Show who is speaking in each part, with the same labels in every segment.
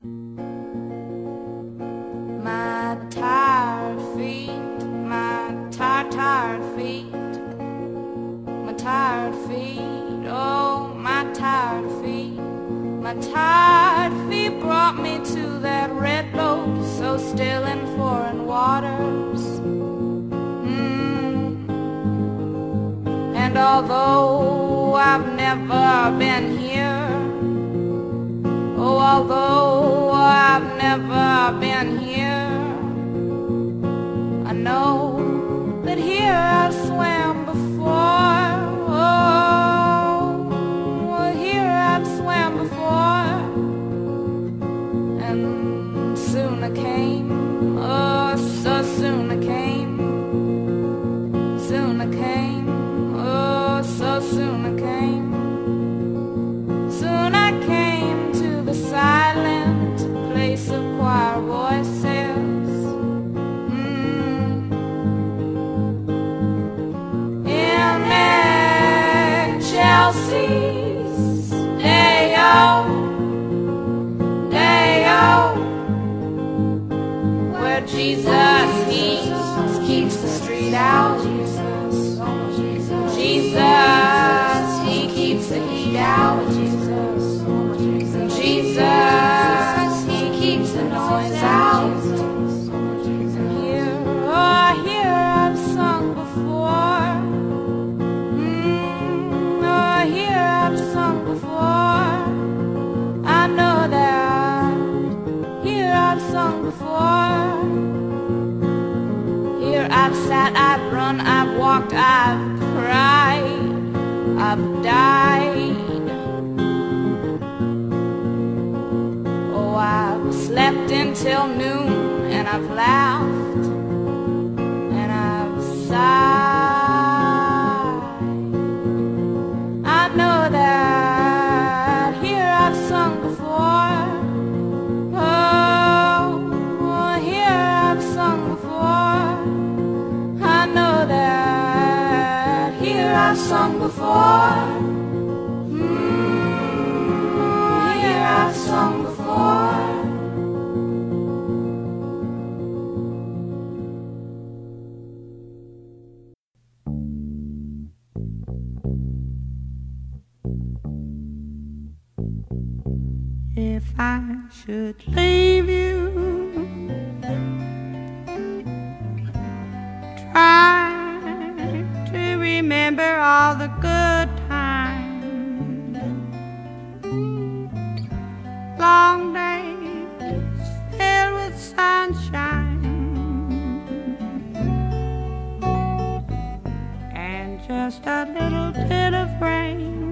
Speaker 1: My tired feet, my tired, tired feet, my tired feet, oh, my tired feet, my tired feet brought me to that red boat so still in foreign waters. Mm. And although I've never been although I've never been here, I know that here I've walked, I've cried, I've died. Oh, I've slept until noon and I've laughed Here I've sung before.
Speaker 2: If I should leave you, all the good times. Long days filled with sunshine and just a little bit of rain.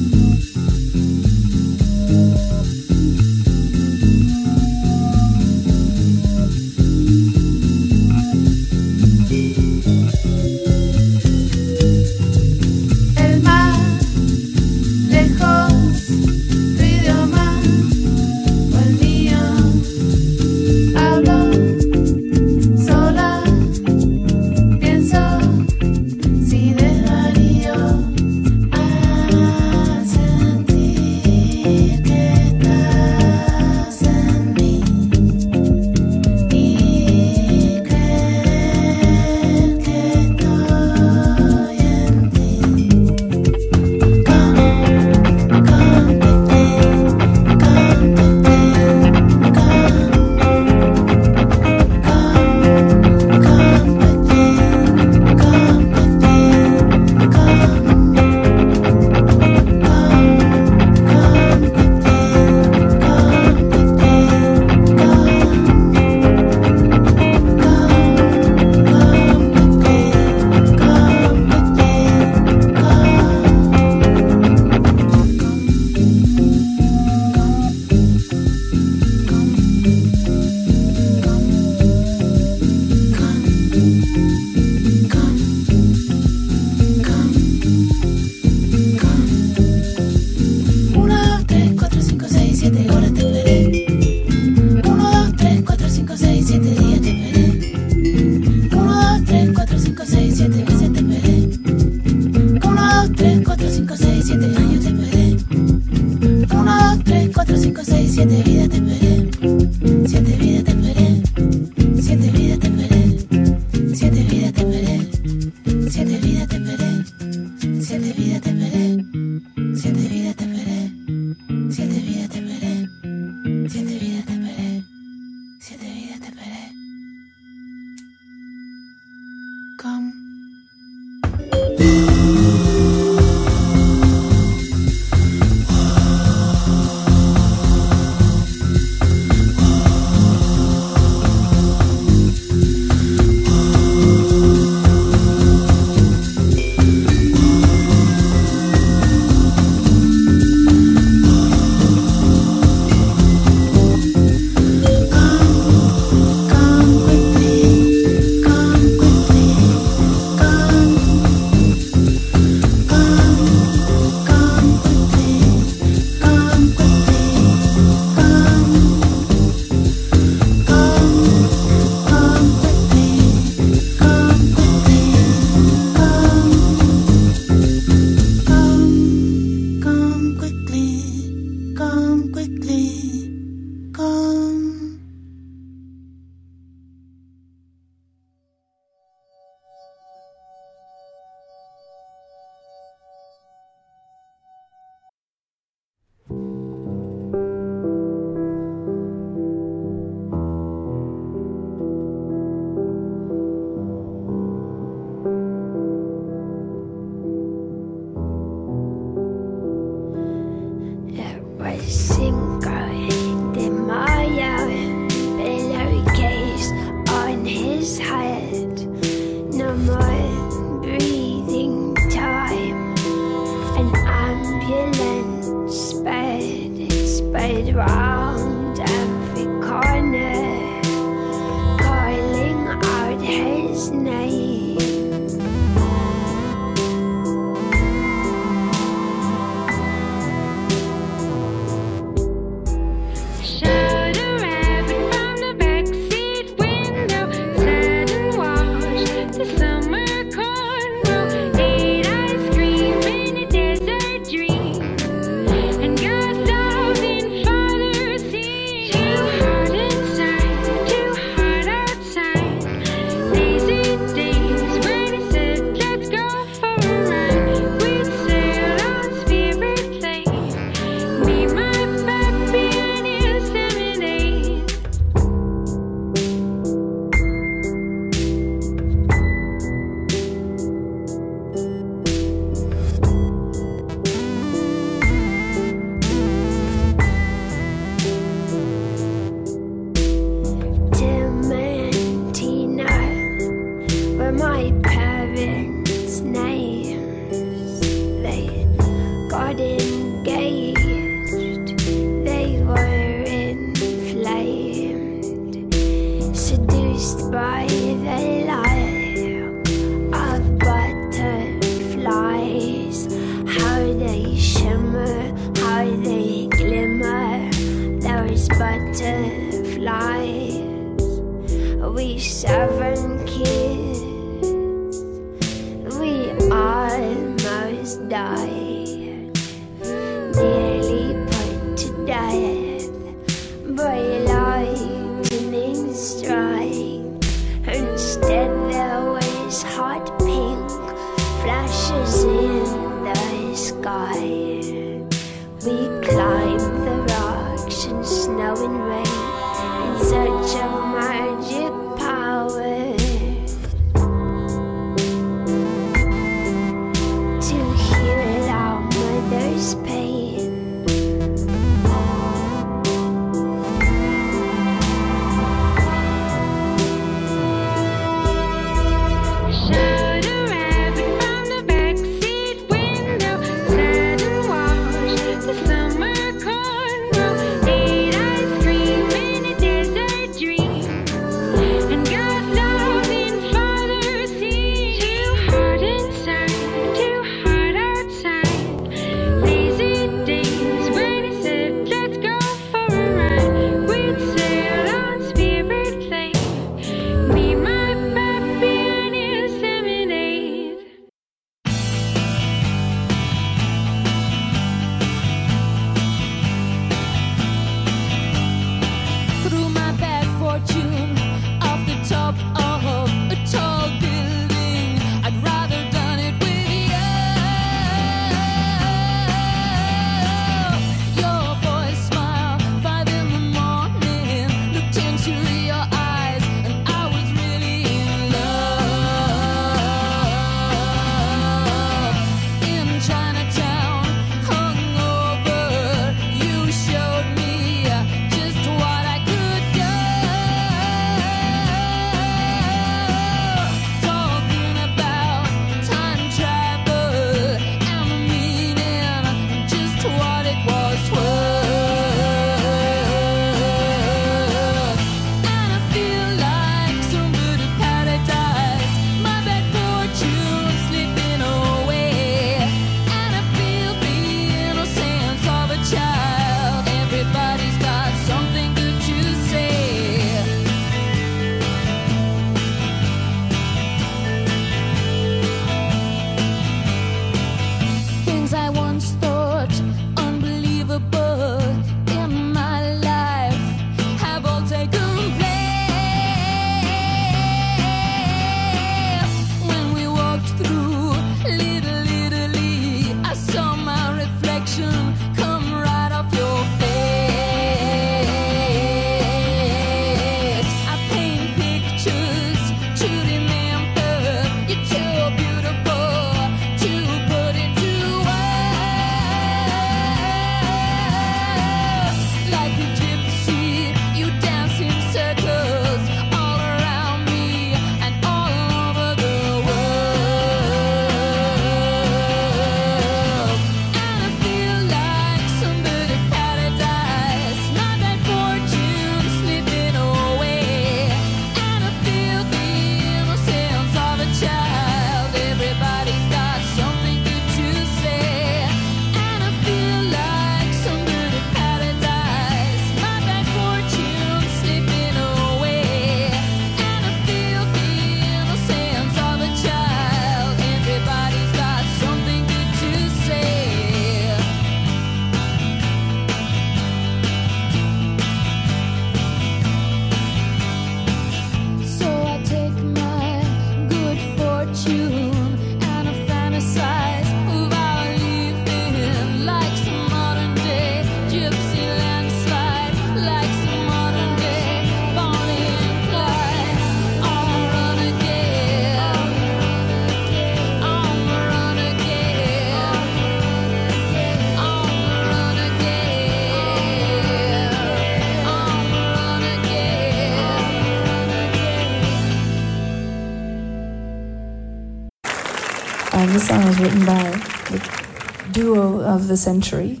Speaker 3: Of the century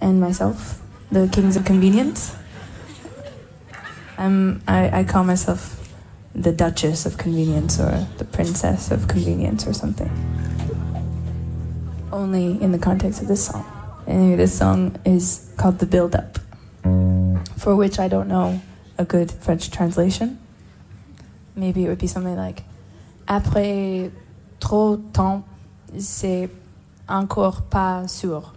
Speaker 3: and myself, the Kings of Convenience. I'm, I, I call myself the Duchess of Convenience or the Princess of Convenience or something. Only in the context of this song. Anyway, this song is called The Build Up, for which I don't know a good French translation. Maybe it would be something like Après trop temps, c'est encore pas sûr.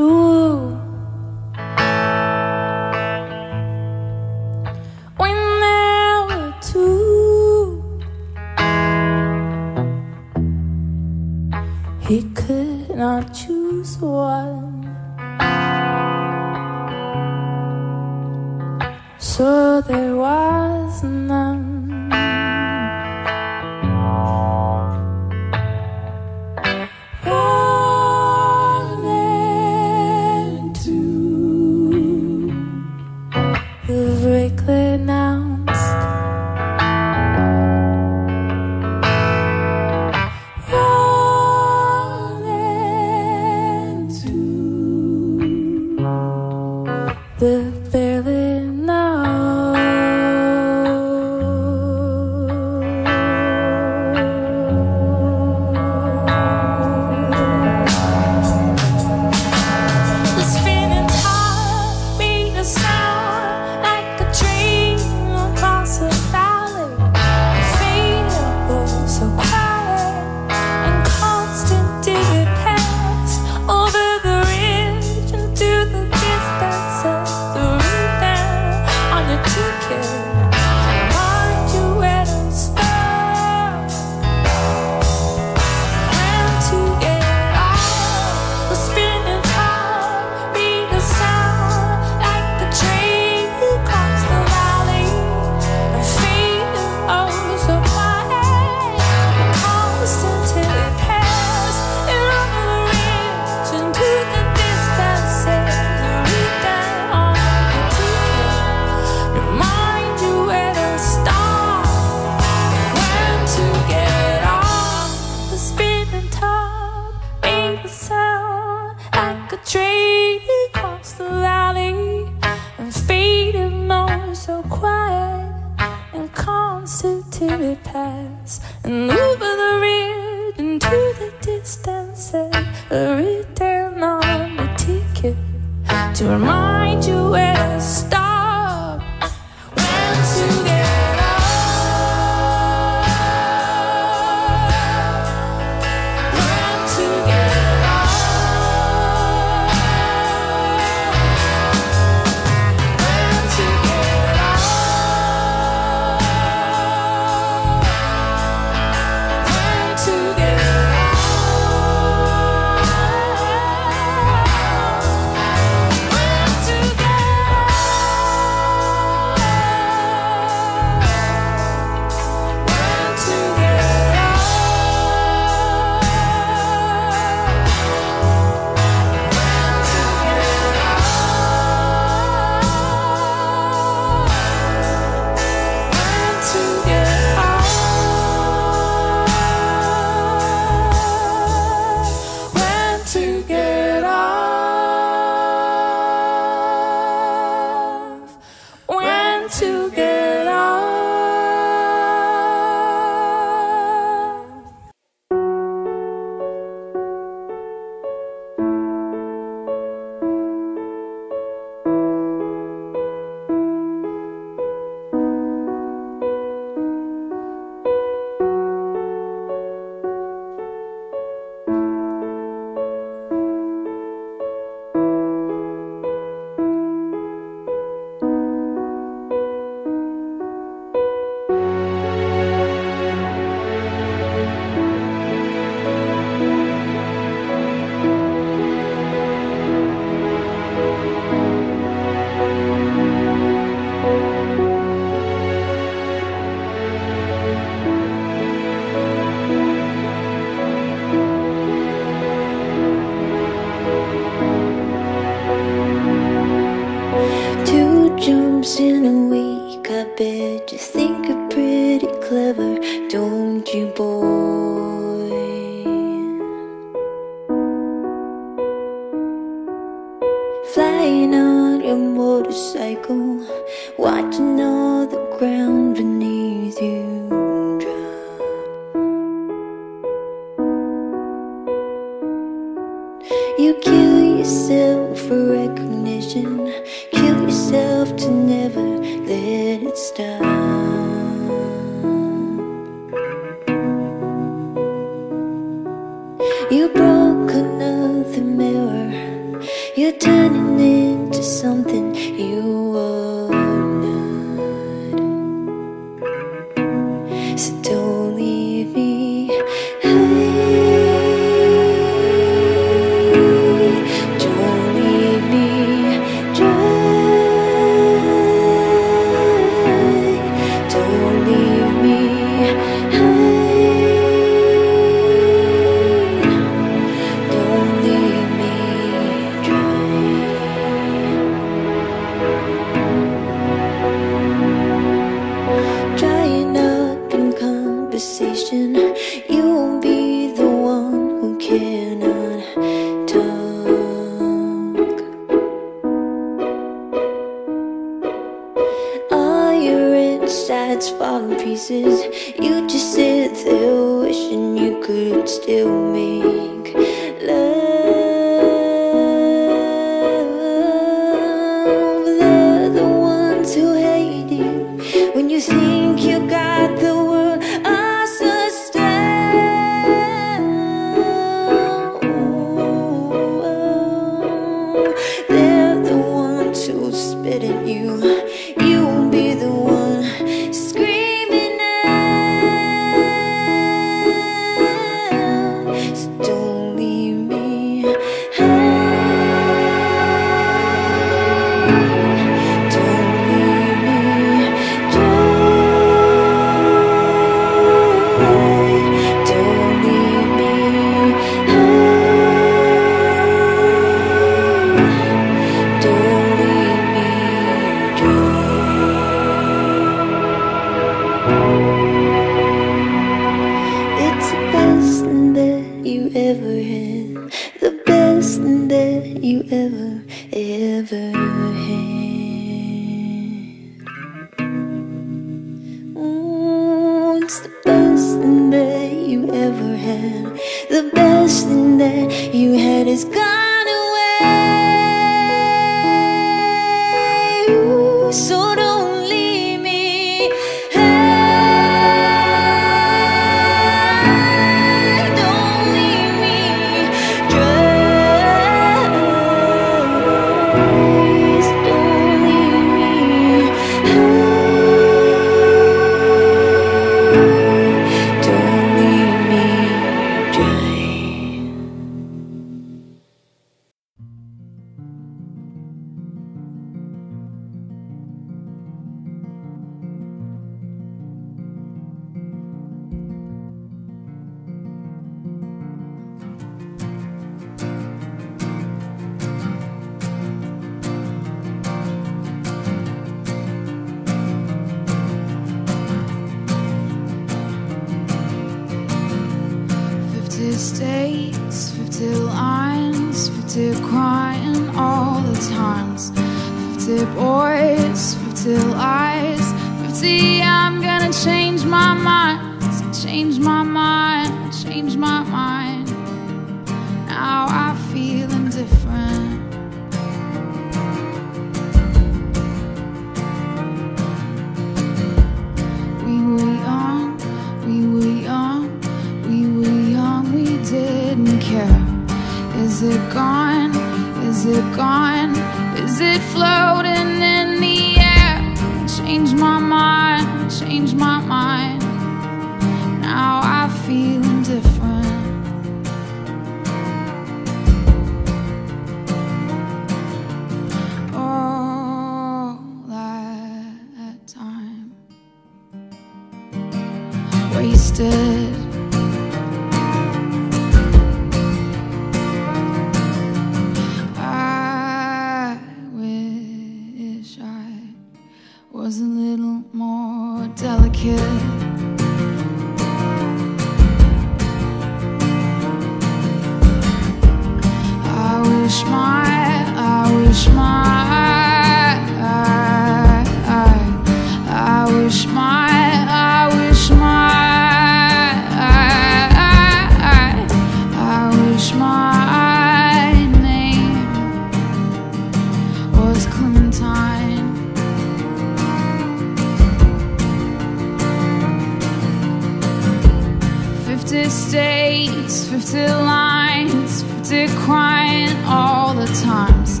Speaker 1: Fifty states, fifty lines, fifty crying all the times.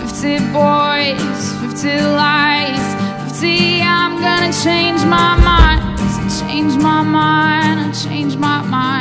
Speaker 1: Fifty boys, fifty lies, fifty. I'm gonna change my mind. Change my mind, change my mind.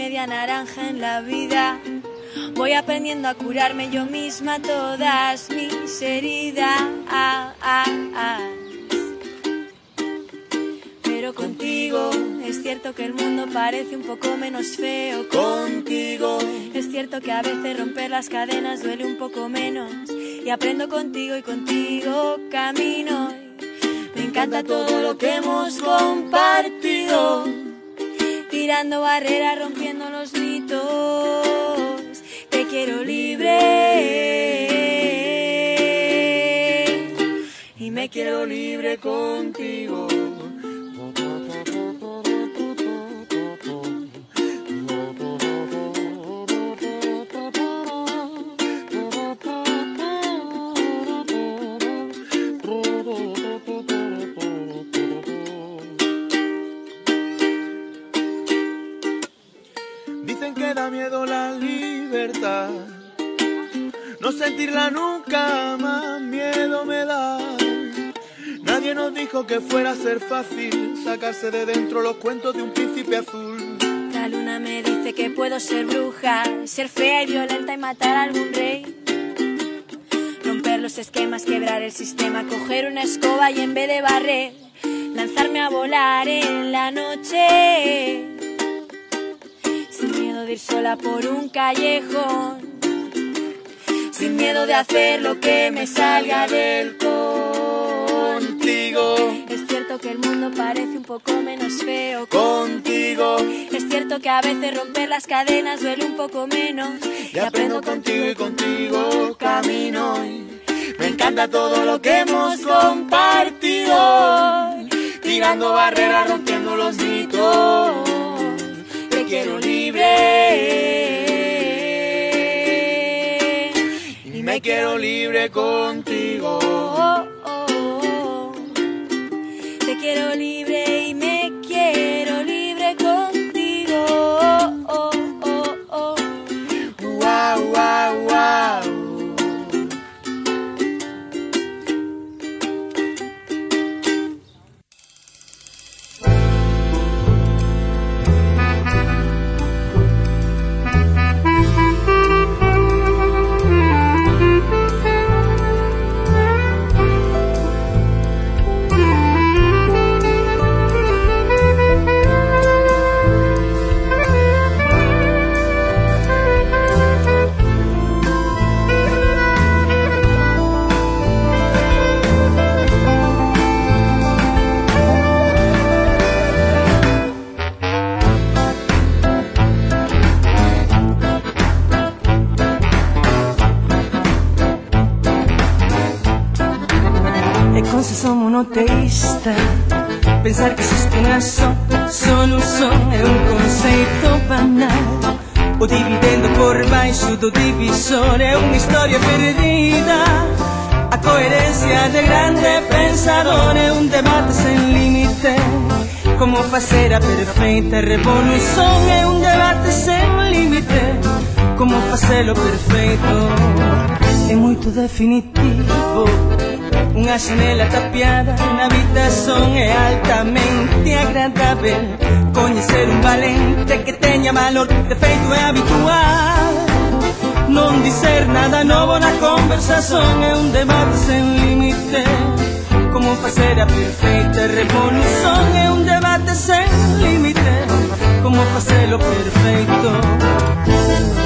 Speaker 4: Media naranja en la vida. Voy aprendiendo a curarme yo misma todas mis heridas. Pero contigo es cierto que el mundo parece un poco menos feo. Contigo es cierto que a veces romper las cadenas duele un poco menos. Y aprendo contigo y contigo camino. Me encanta todo lo que hemos compartido. Tirando barreras, rompiendo los mitos. Te quiero libre. Y me quiero libre contigo.
Speaker 5: Nunca más miedo me da. Nadie nos dijo que fuera a ser fácil sacarse de dentro los cuentos de un príncipe azul.
Speaker 4: La luna me dice que puedo ser bruja, ser fea y violenta y matar a algún rey. Romper los esquemas, quebrar el sistema, coger una escoba y en vez de barrer, lanzarme a volar en la noche. miedo de ir sola por un callejón. Sin miedo de hacer lo que me salga del
Speaker 5: contigo.
Speaker 4: Es cierto que el mundo parece un poco menos feo
Speaker 5: contigo.
Speaker 4: Es cierto que a veces romper las cadenas duele un poco menos.
Speaker 5: Y aprendo contigo y contigo camino. Me encanta todo lo que hemos compartido. Tirando barreras, rompiendo los mitos. Te quiero libre. Me quiero libre contigo.
Speaker 4: Oh, oh, oh. Te quiero libre
Speaker 6: monoteísta Pensar que existe unha só solución É un conceito banal. O dividendo por baixo do divisor É unha historia perdida. A coherencia de grande pensador É un debate sen límite. Como facer a perfeita revolución É un debate sen límite. Como facelo perfeito É moito definitivo Una janela tapiada na habitação é altamente agradável. Conhecer un valente que tenha valor, defeito é habitual. Não dizer nada novo na conversação é un debate sem limite. Como fazer a perfeita revolução é un debate sem limite. Como fazer o perfeito.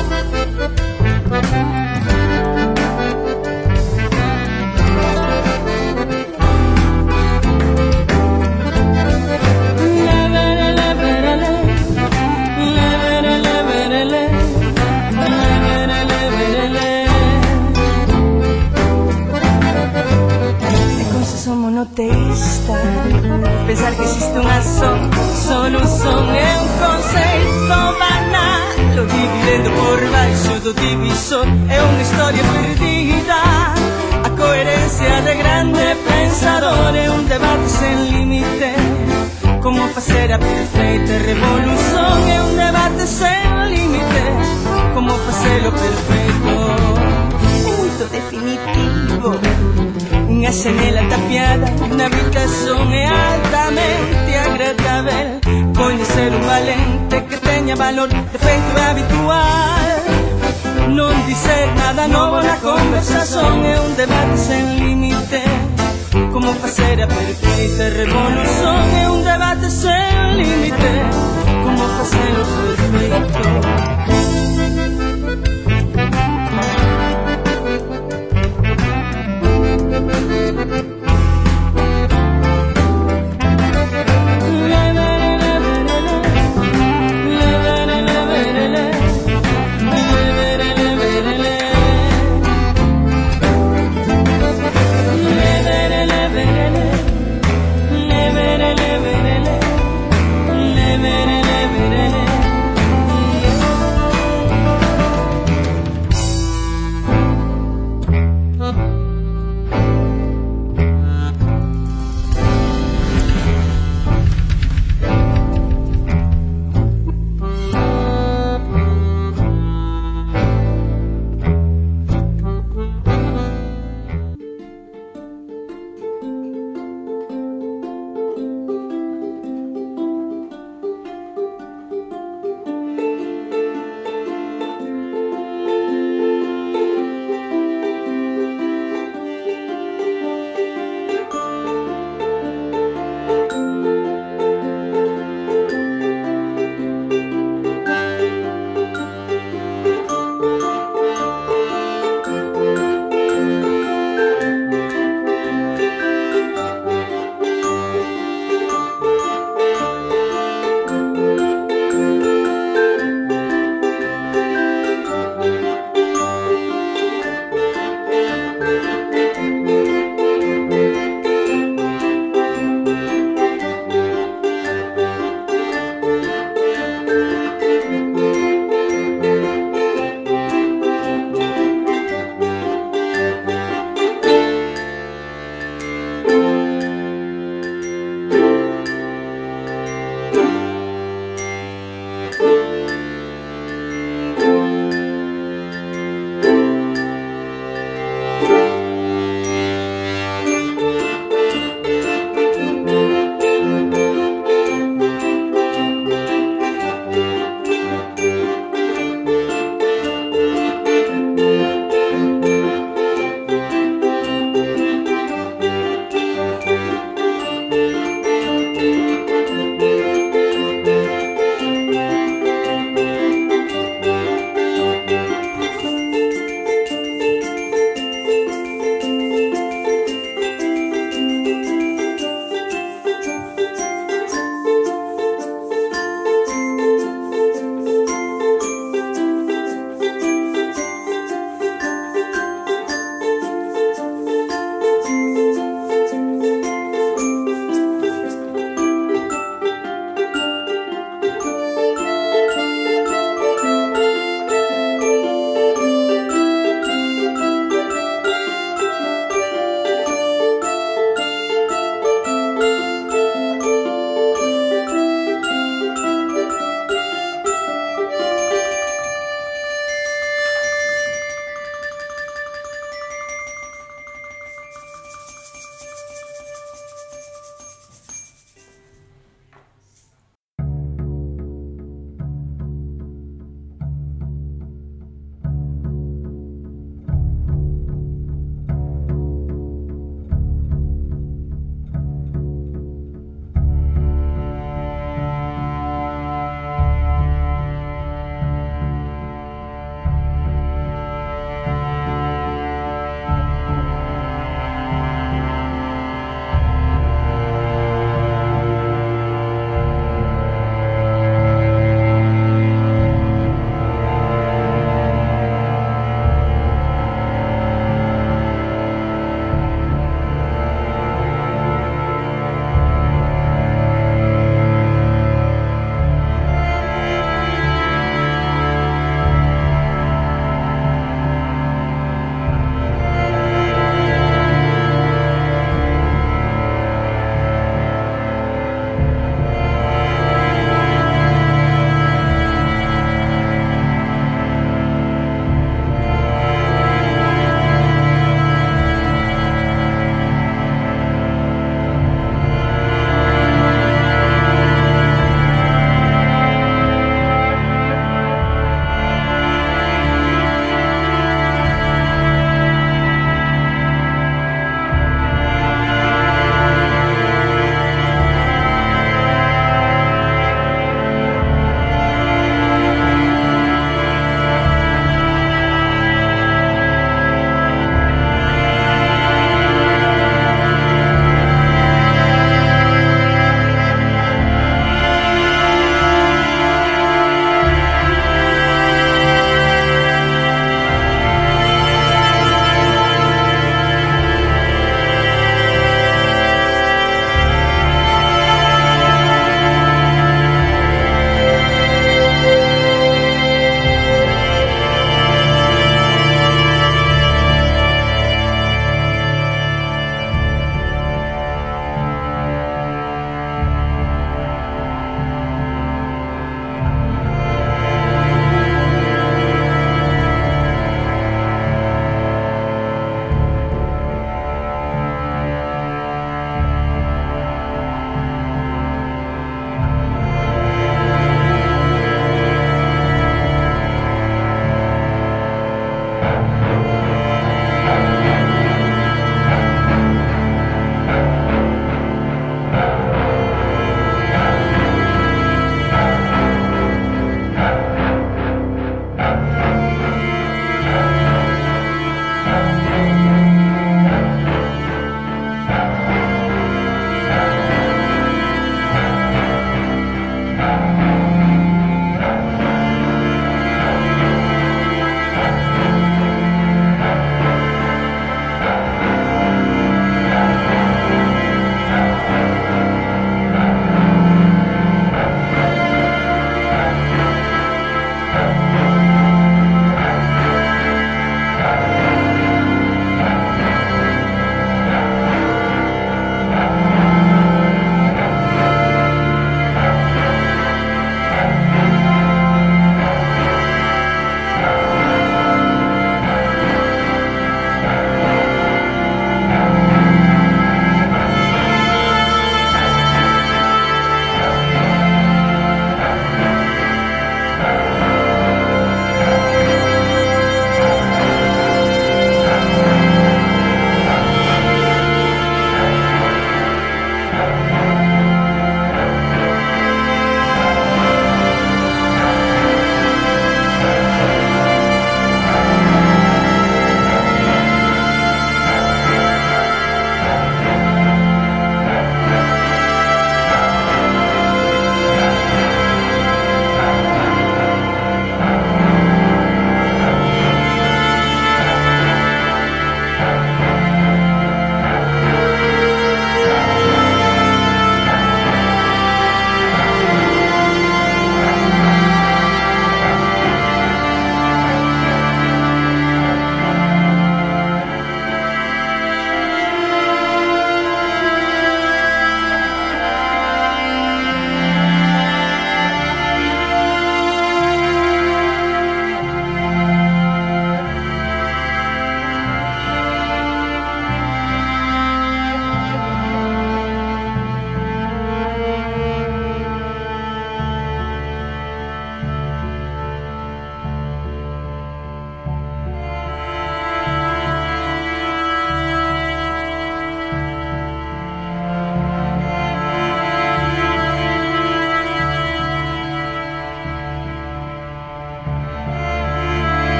Speaker 6: Solución É un conceito banal. Lo dividendo por baixo do divisor É unha historia perdida. A coherencia de grande pensador É un debate sen límite. Como facer a perfeita revolución É un debate sen límite. Como facelo perfeito É moito definitivo en acenela tapiada, una habitación altamente agradable. Puede ser un valente que tenga valor de frente habitual. No dice nada nuevo, la conversación es un debate sin límite. Como facer a perfeita revolución es un debate sin límite. Como facer o
Speaker 7: perfecto.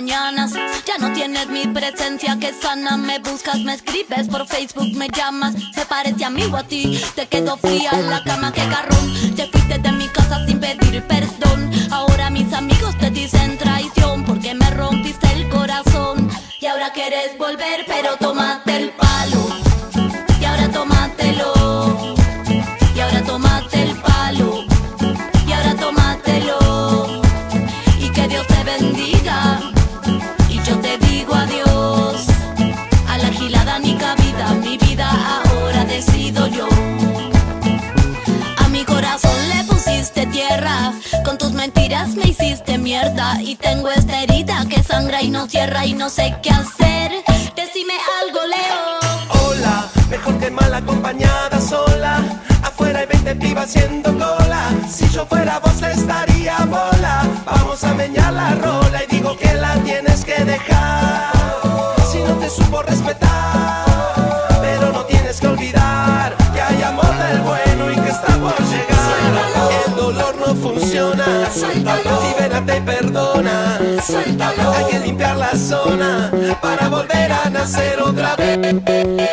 Speaker 7: Ya no tienes mi presencia que sana. Me buscas, me escribes por Facebook, me llamas. Se parece amigo a ti. Te quedo fría la cama, que garrón. Te fuiste de mi casa sin pedir perdón. Ahora mis amigos te dicen traición porque me rompiste el corazón. Y ahora quieres volver, pero tómate el y tengo esta herida que sangra y no cierra y no sé qué hacer. Decime algo, Leo.
Speaker 8: Hola, mejor que mal acompañada sola. Afuera hay 20 pibas haciendo cola. Si yo fuera vos estaría bola. Vamos a meñar la rola y digo que la tienes que dejar. Si no te supo respetar Hay que limpiar la zona para volver a nacer otra vez.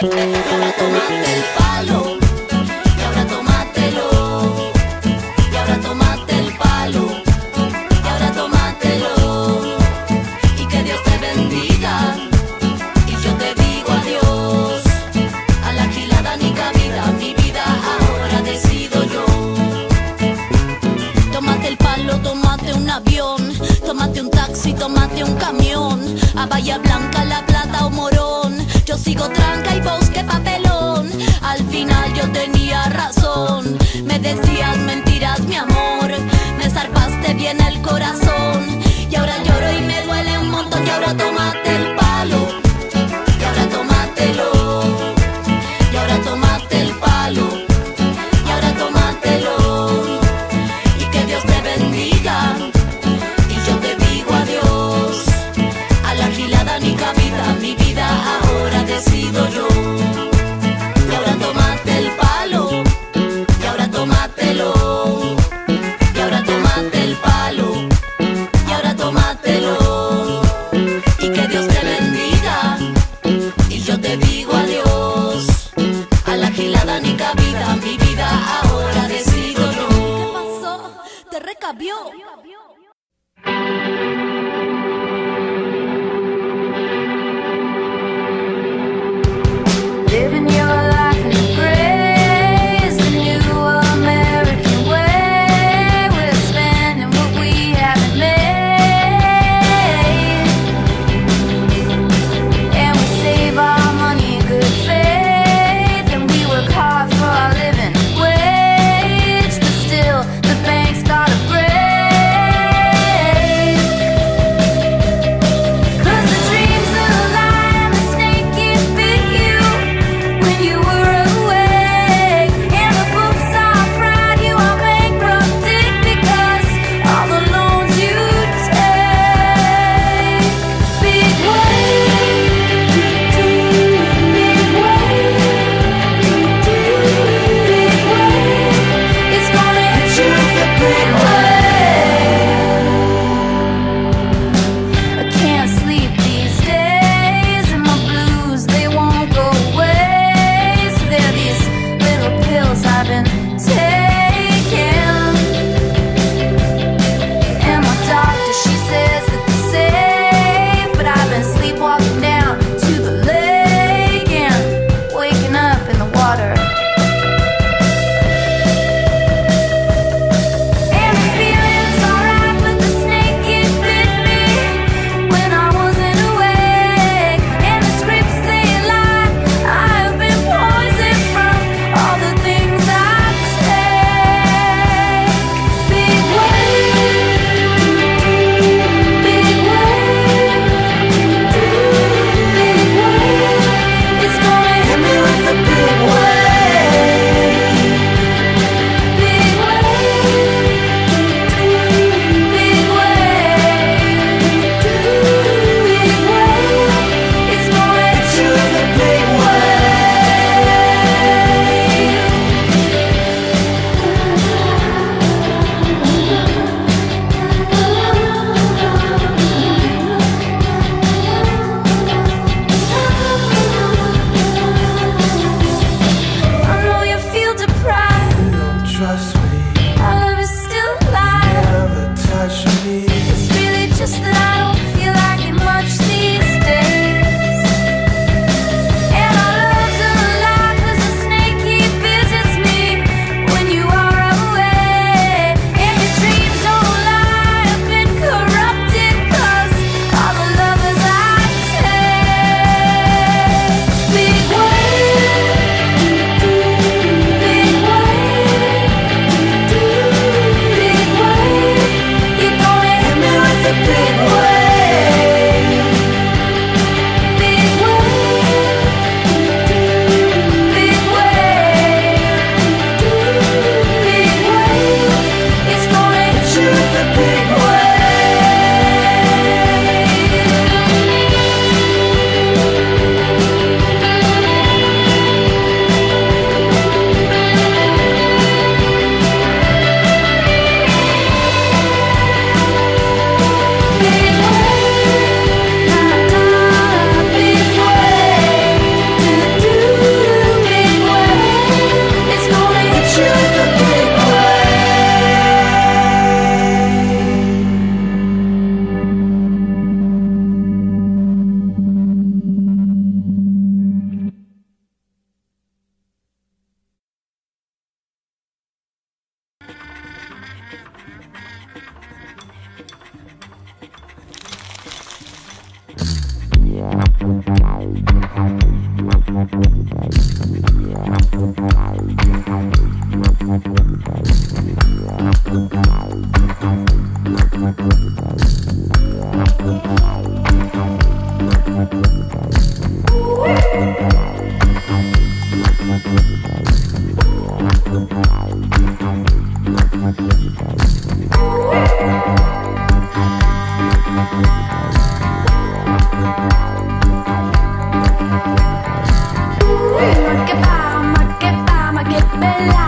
Speaker 7: me la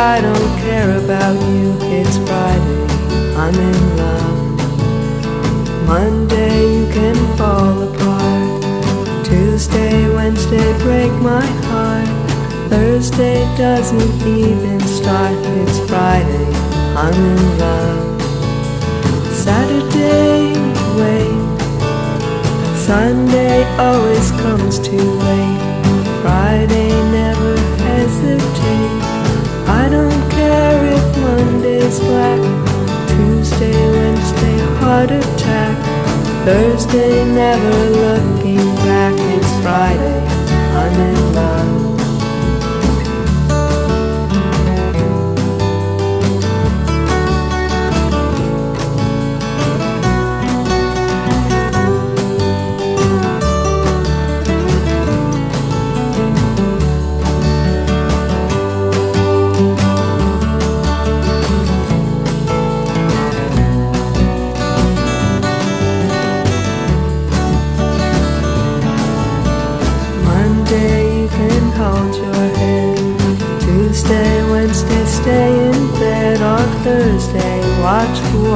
Speaker 1: I
Speaker 9: don't care about you, it's Friday, I'm in love. Monday you can fall apart. Tuesday, Wednesday break my heart. Thursday doesn't they never look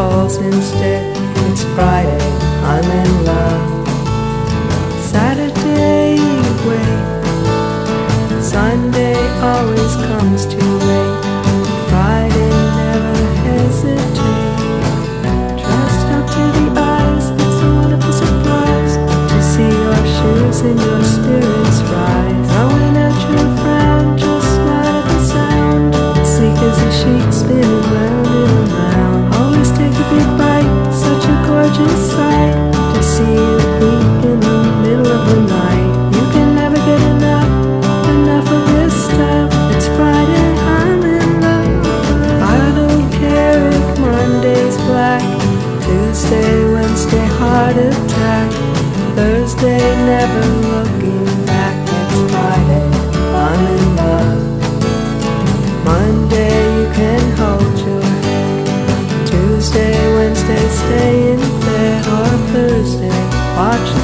Speaker 9: falls in Thursday, watch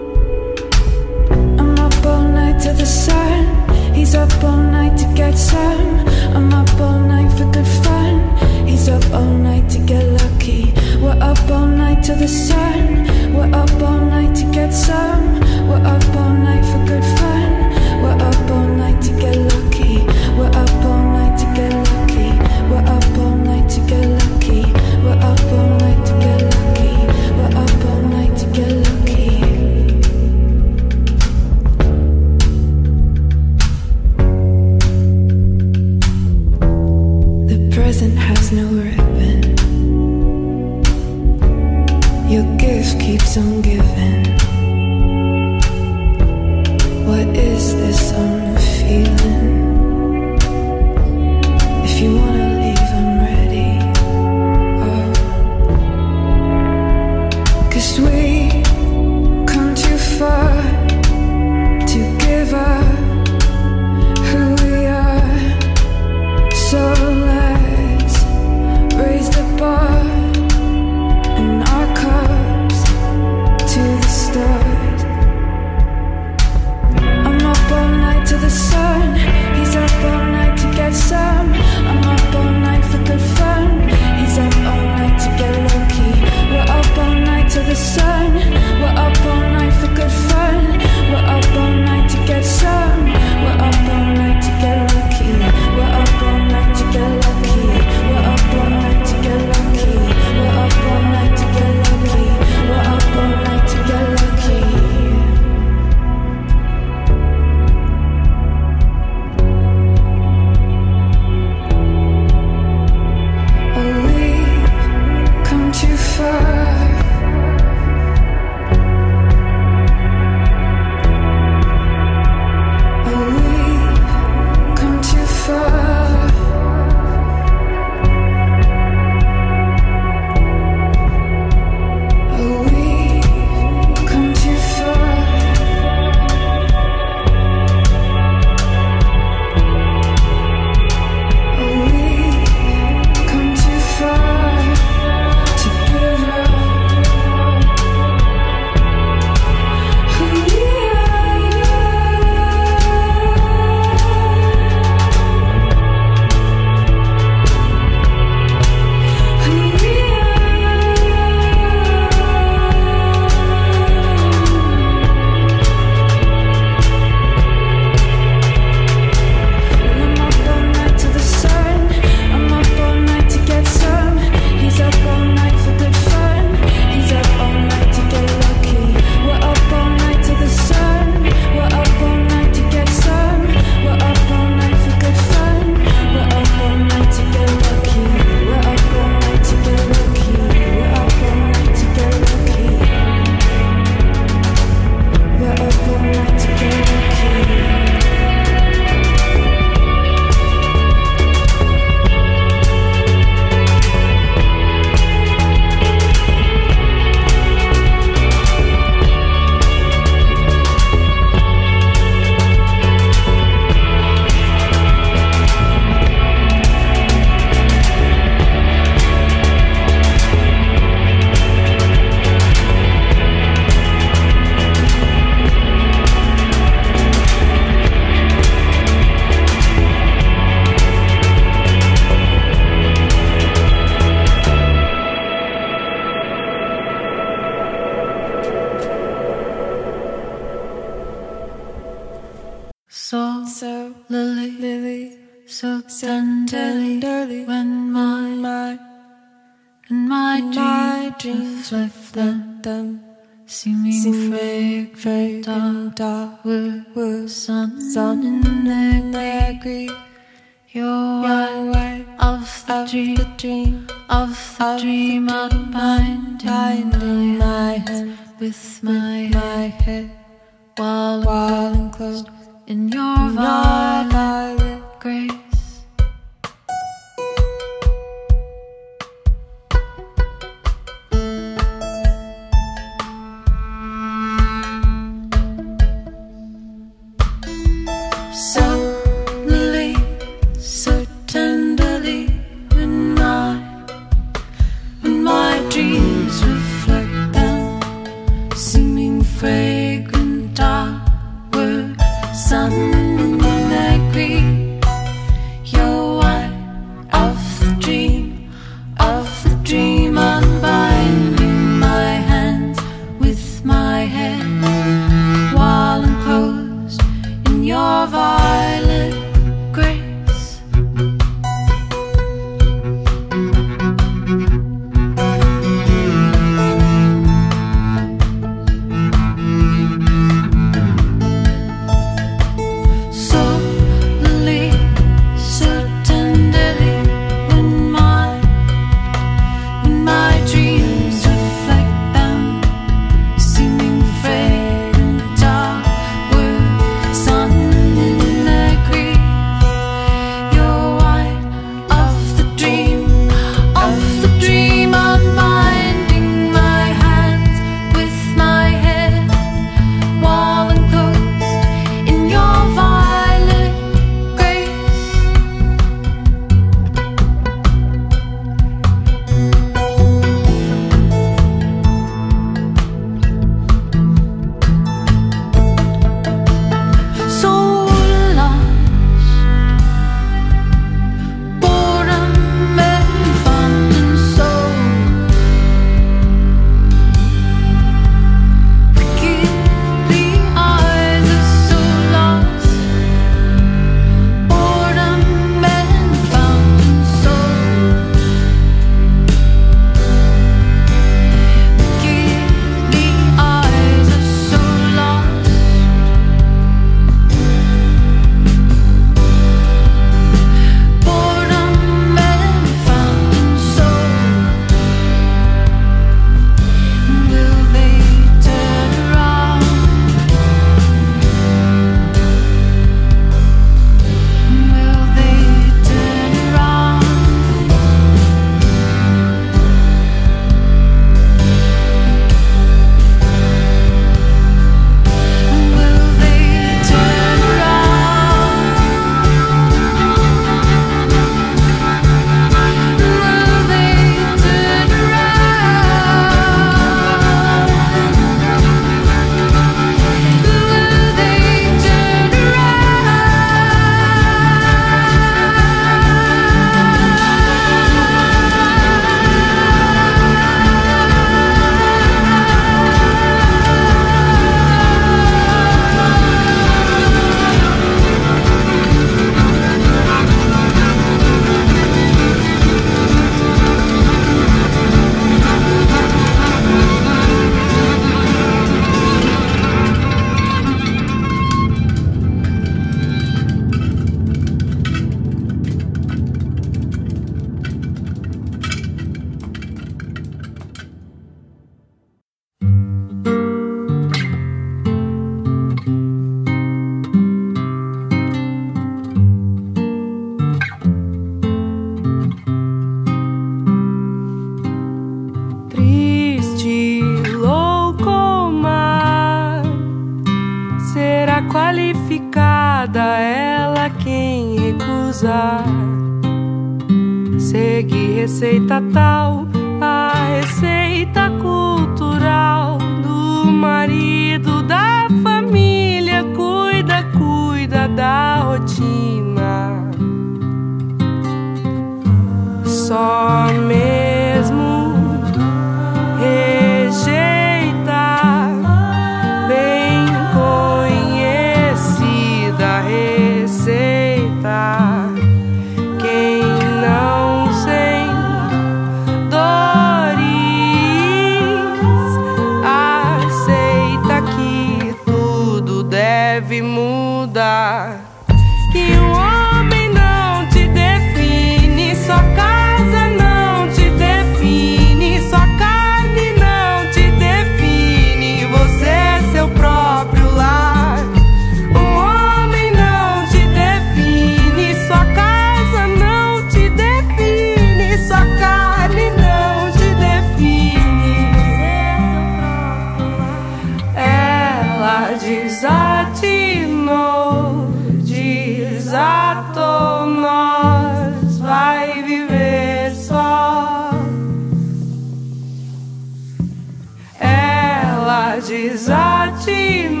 Speaker 10: desatinou.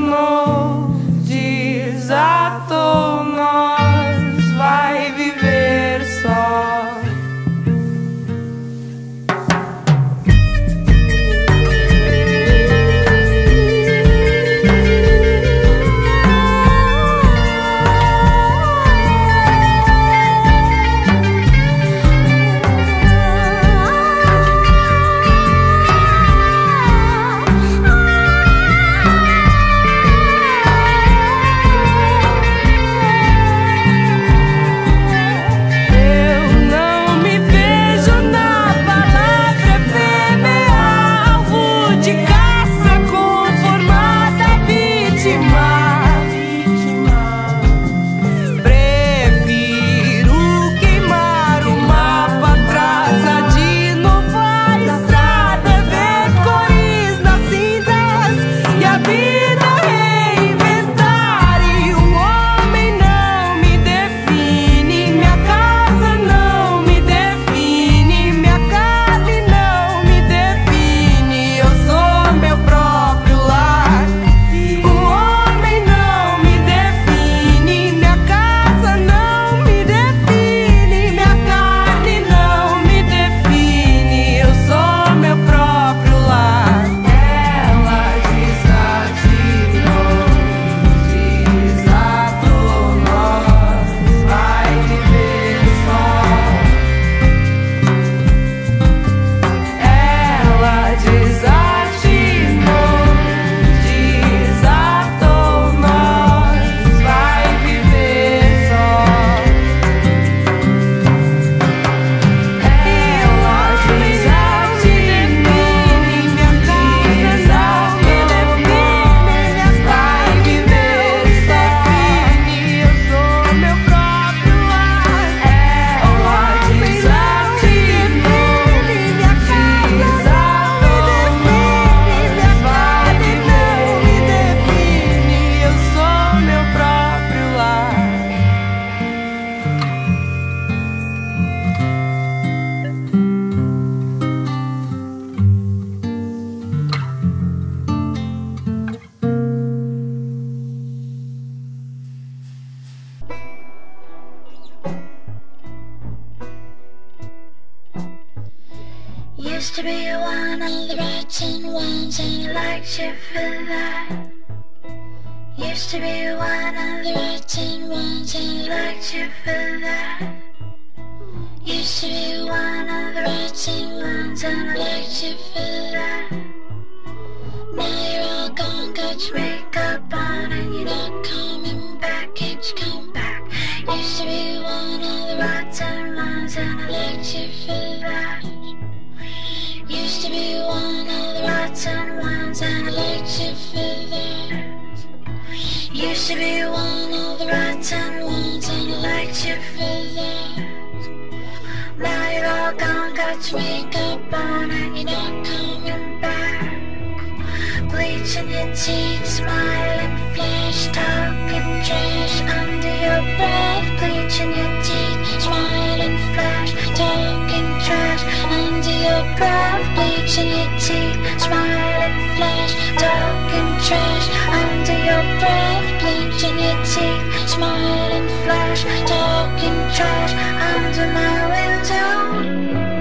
Speaker 11: your breath, bleaching your teeth, smiling flash, talking trash under your breath, bleaching your teeth, smiling flash, talking trash under my window.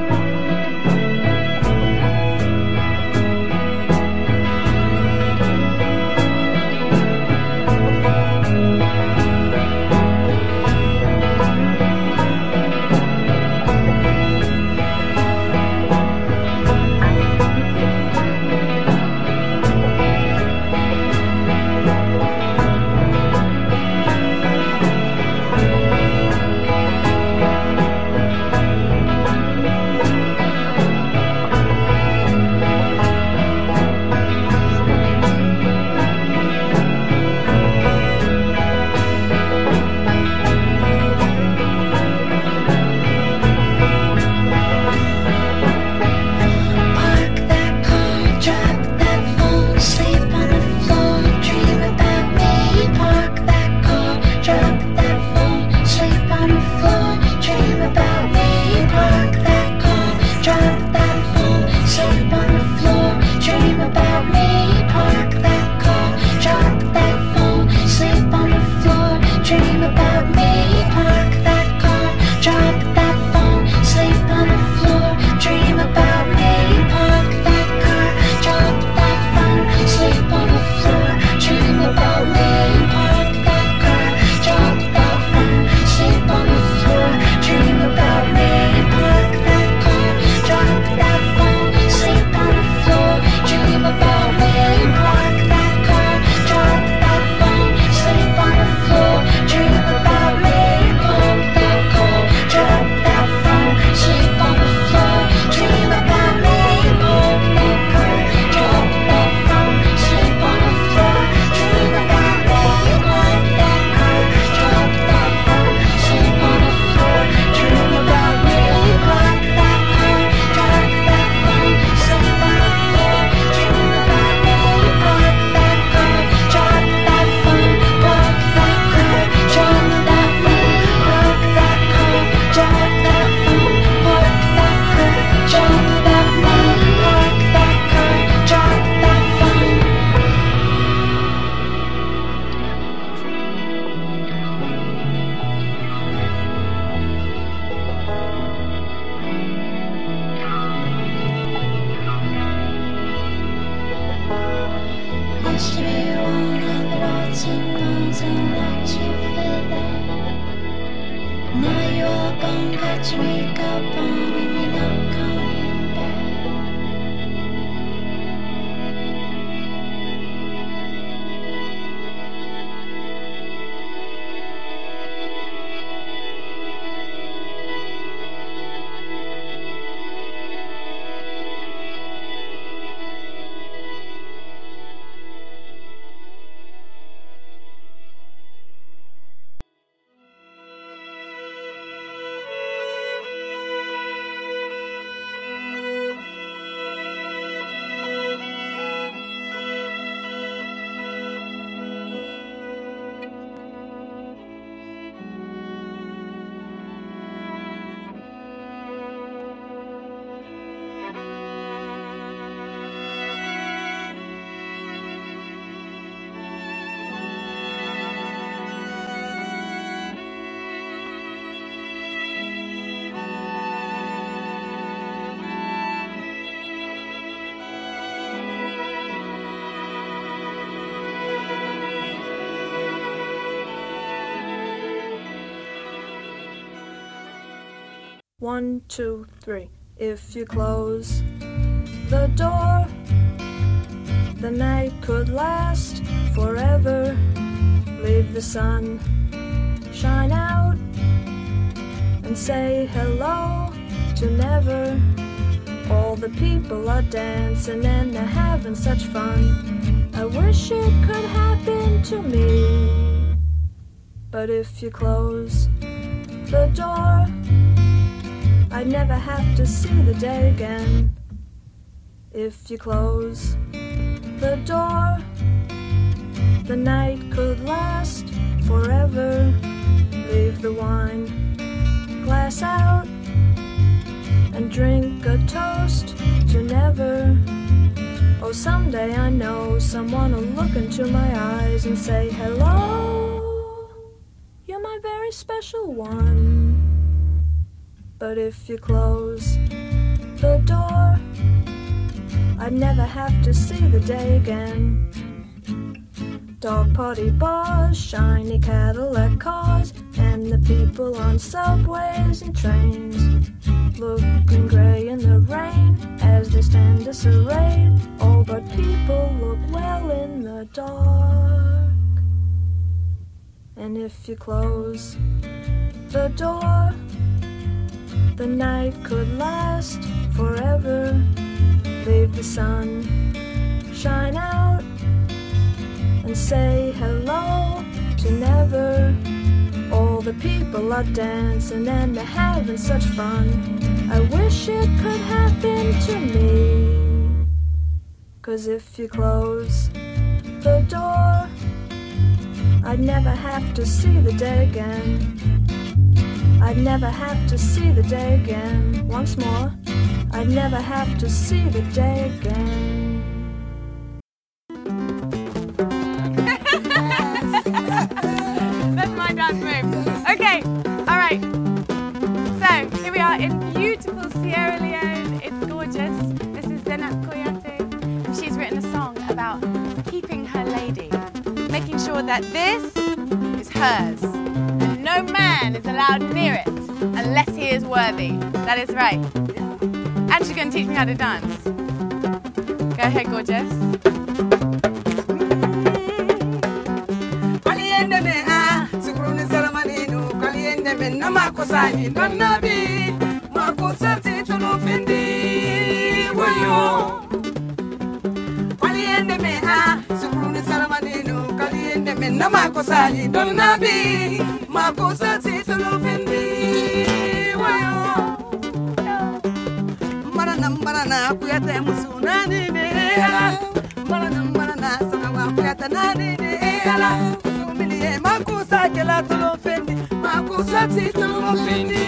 Speaker 12: One, two, three. If you close the door, the night could last forever. Leave the sun shine out and say hello to never. All the people are dancing and they're having such fun. I wish it could happen to me. But if you close the door, I'd never have to see the day again. If you close the door, the night could last forever. Leave the wine glass out and drink a toast to never. Oh, someday I know someone will look into my eyes and say, Hello, you're my very special one. But if you close the door, I'd never have to see the day again. Dog party bars, shiny Cadillac cars, and the people on subways and trains. Looking grey in the rain as they stand disarrayed. All but people look well in the dark. And if you close the door, the night could last forever. Leave the sun shine out and say hello to never. All the people are dancing and they're having such fun. I wish it could happen to me. Cause if you close the door, I'd never have to see the day again. I'd never have to see the day again. Once more, I'd never have to see the day again.
Speaker 13: That's my dance move. Okay, all right. So here we are in beautiful Sierra Leone. It's gorgeous. This is Zenat Koyate, she's written a song about keeping her lady, making sure that this is hers, no man is allowed near it unless he is worthy. That is right. And she's going to teach me how to dance. Go ahead, gorgeous.
Speaker 10: Makusa kela tolo fendi makusa ti tolo fendi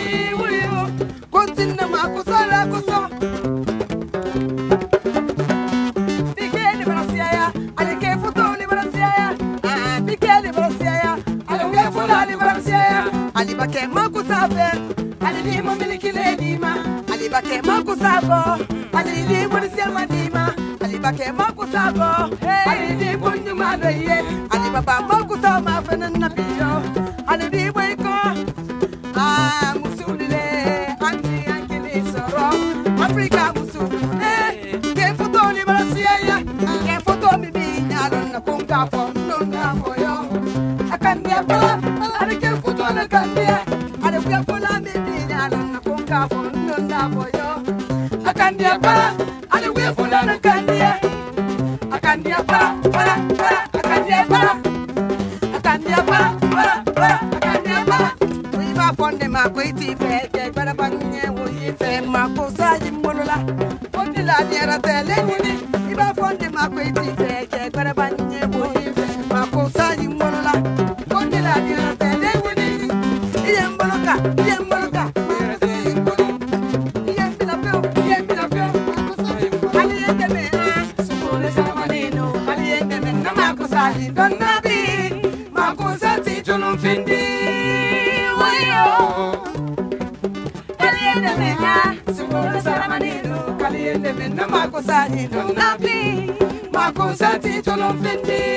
Speaker 10: Alibake makusa bo alili mo disiama dima Alibake makusa bo alili mo nyuma doye Alibaba makusa
Speaker 13: kɛra tɛlɛ nini i
Speaker 14: t'i fɛ cɛ gbɛrɛba ni. Ɲɛ b'o t'i fɛ la.
Speaker 13: Kɛra tɛlɛ nini i
Speaker 15: ye. daddy don't be. Makusa tito no findi.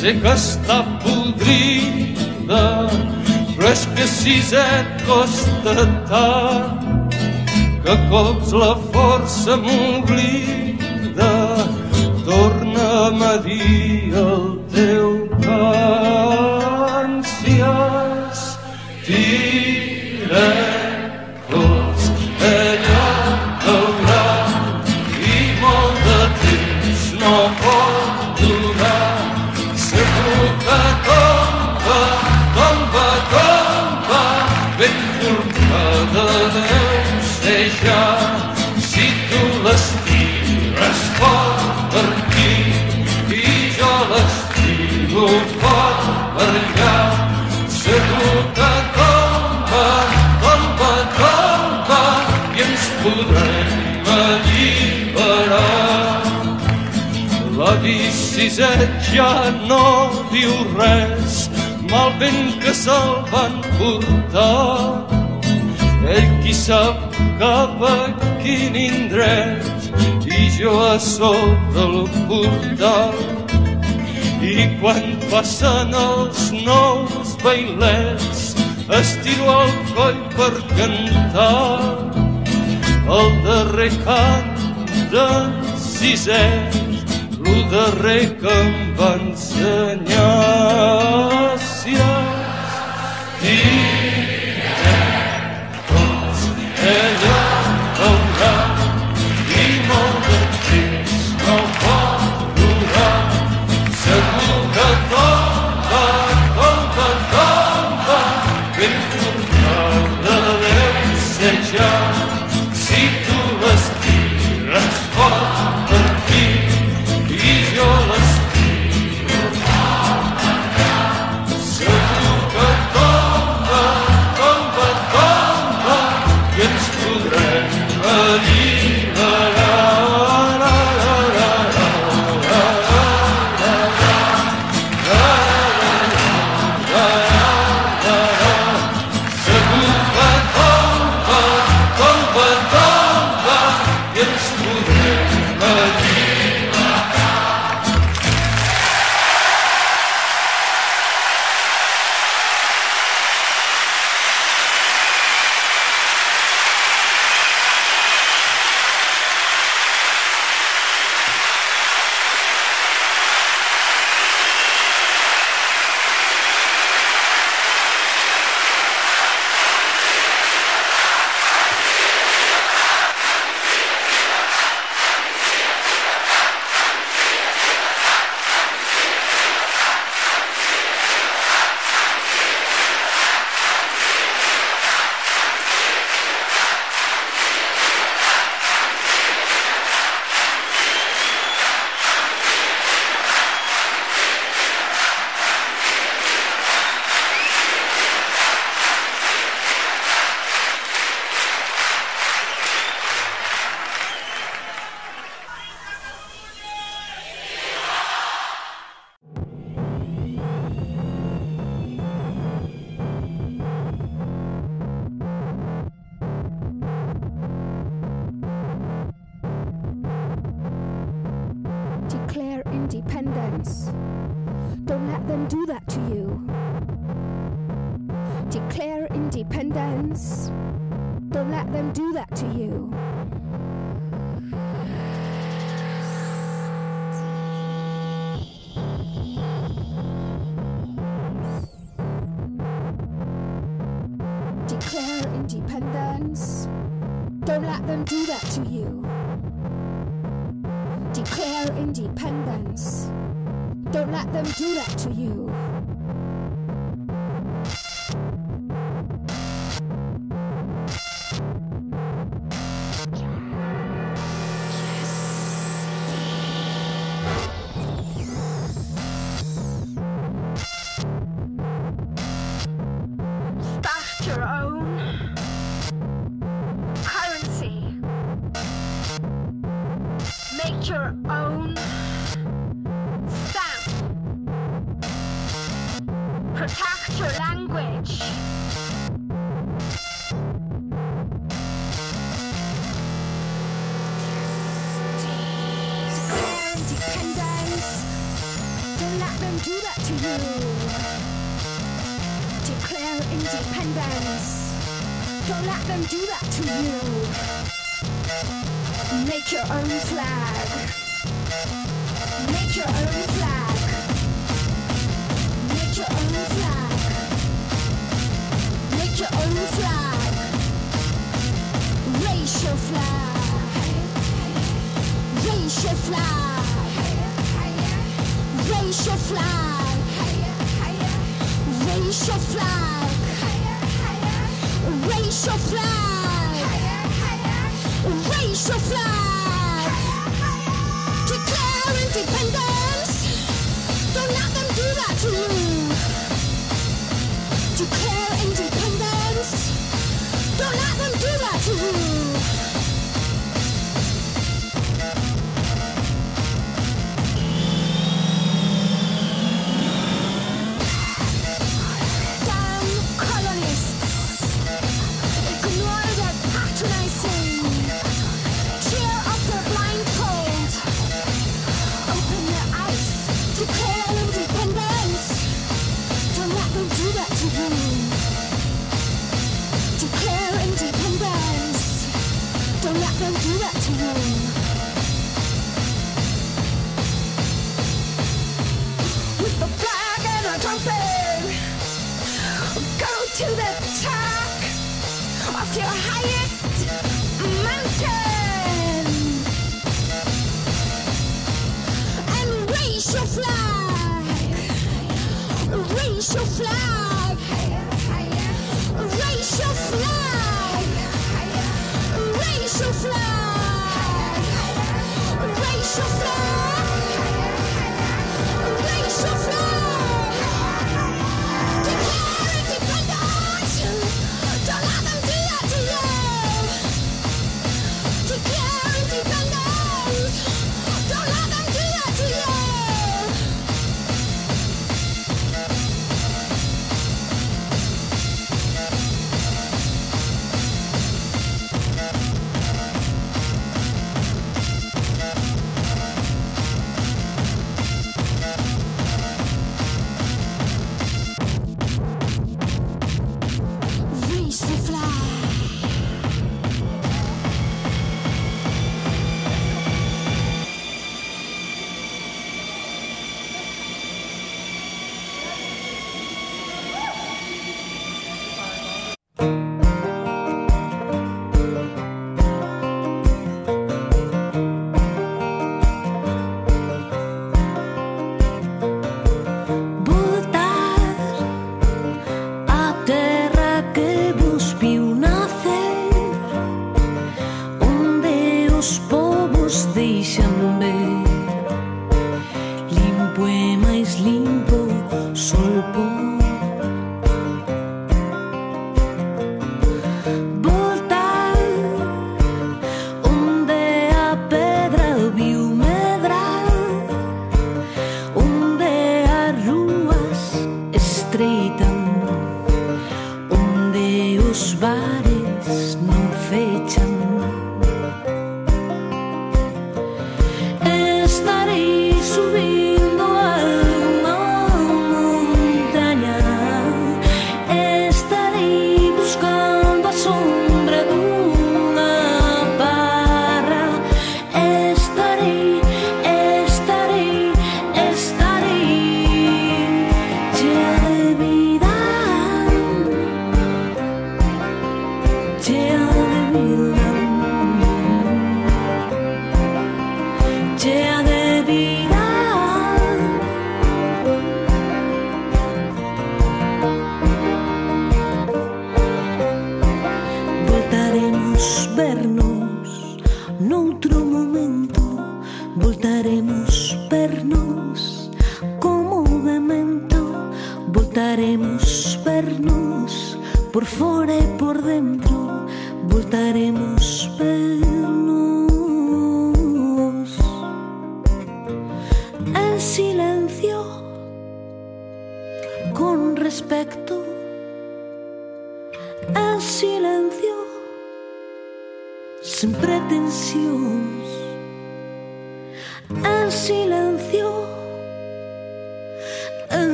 Speaker 15: Sé que està podrida, però és que sisè costa tant que cops la força m'oblida. sec ja no diu res, mal vent que se'l van portar. Ell qui sap cap a quin indret i jo a sobre el portal. I quan passen els nous bailets, estiro el coll per cantar el darrer cant de sisè el darrer que em va ensenyar.